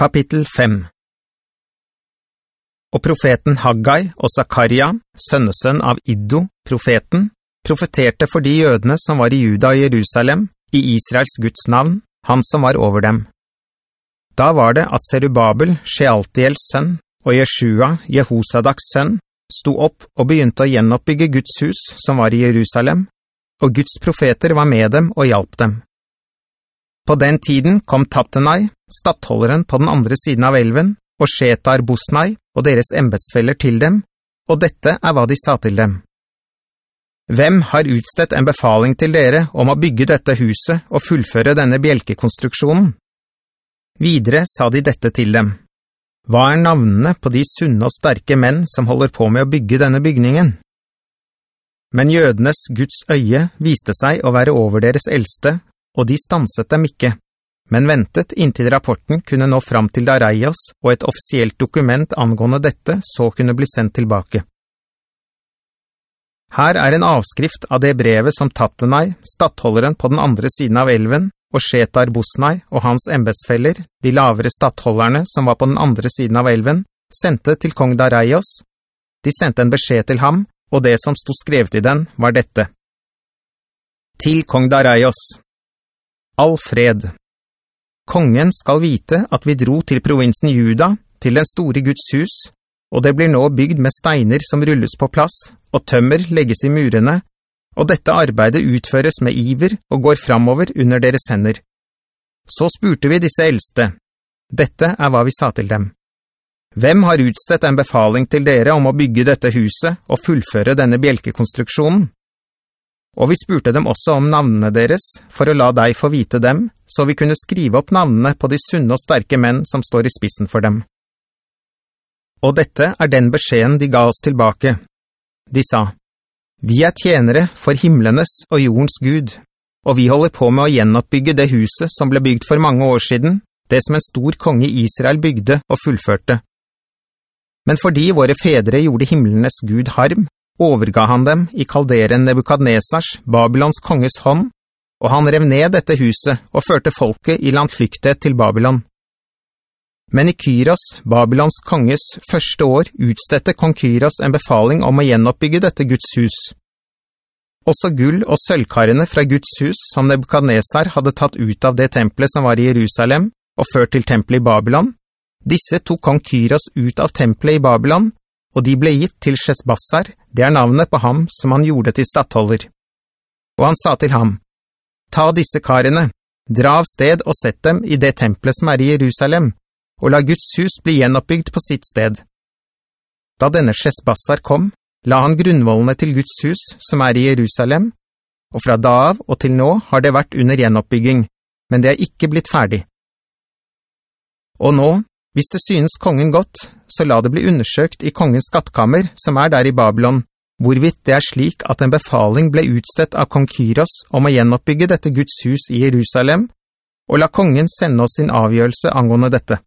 Kapittel 5 Og profeten Haggai og Zakaria, sønnesønn av Iddo, profeten, profeterte for de jødene som var i Juda og Jerusalem, i Israels Guds navn, han som var over dem. Da var det at Zerubabel, Shealtiels sønn, og Jeshua, Jehosadaks sønn, sto opp og begynte å gjenoppbygge Guds hus som var i Jerusalem, og Guds profeter var med dem og hjalp dem. På den tiden kom Tattenai, stattholderen på den andre siden av elven, og Shetar Bosnai og deres embetsfeller til dem, og dette er hva de sa til dem. Hvem har utstedt en befaling til dere om å bygge dette huset og fullføre denne bjelkekonstruksjonen? Videre sa de dette til dem. Hva er navnene på de sunne og sterke menn som holder på med å bygge denne bygningen? Men jødenes Guds øye viste seg å være over deres eldste og de stanset dem ikke, men ventet inntil rapporten kunne nå fram til Dareios og et offisielt dokument angående dette så kunne bli sendt tilbake. Her er en avskrift av det brevet som Tattenai, stattholderen på den andre siden av elven, og Shetar Bosnai og hans embetsfeller, de lavere stattholderne som var på den andre siden av elven, sendte til kong Dareios. De sendte en beskjed til ham, og det som stod skrevet i den var dette. Til kong Dareios, all fred. Kongen skal vite at vi dro til provinsen Juda, til den store Guds hus, og det blir nå bygd med steiner som rulles på plass, og tømmer legges i murene, og dette arbeidet utføres med iver og går framover under deres hender. Så spurte vi disse eldste. Dette er hva vi sa til dem. Hvem har utstedt en befaling til dere om å bygge dette huset og fullføre denne bjelkekonstruksjonen? Og vi spurte dem også om navnene deres, for å la deg få vite dem, så vi kunne skrive opp navnene på de sunne og sterke menn som står i spissen for dem. Og dette er den beskjeden de ga oss tilbake. De sa, «Vi er tjenere for himmelenes og jordens Gud, og vi holder på med å gjenoppbygge det huset som ble bygd for mange år siden, det som en stor konge i Israel bygde og fullførte. Men fordi våre fedre gjorde himmelenes Gud harm, overga han dem i kalderen Nebukadnesars, Babylons konges hånd, og han rev ned dette huset og førte folket i landflyktet til Babylon. Men i Kyros, Babylons konges første år, utstette kong Kyros en befaling om å gjenoppbygge dette Guds hus. Også gull og sølvkarene fra Guds hus som Nebukadnesar hadde tatt ut av det tempelet som var i Jerusalem og ført til tempelet i Babylon, disse tok kong Kyros ut av tempelet i Babylon og de ble gitt til Shesbassar, det er navnet på ham som han gjorde til stattholder. Og han sa til ham, «Ta disse karene, dra av sted og sett dem i det tempelet som er i Jerusalem, og la Guds hus bli gjenoppbygd på sitt sted.» Da denne Shesbassar kom, la han grunnvollene til Guds hus som er i Jerusalem, og fra da av og til nå har det vært under gjenoppbygging, men det er ikke blitt ferdig. Og nå, hvis det synes kongen godt, så la det bli undersøkt i kongens skattkammer, som er der i Babylon, hvorvidt det er slik at en befaling ble utstett av kong Kyros om å gjenoppbygge dette Guds hus i Jerusalem, og la kongen sende oss sin avgjørelse angående dette.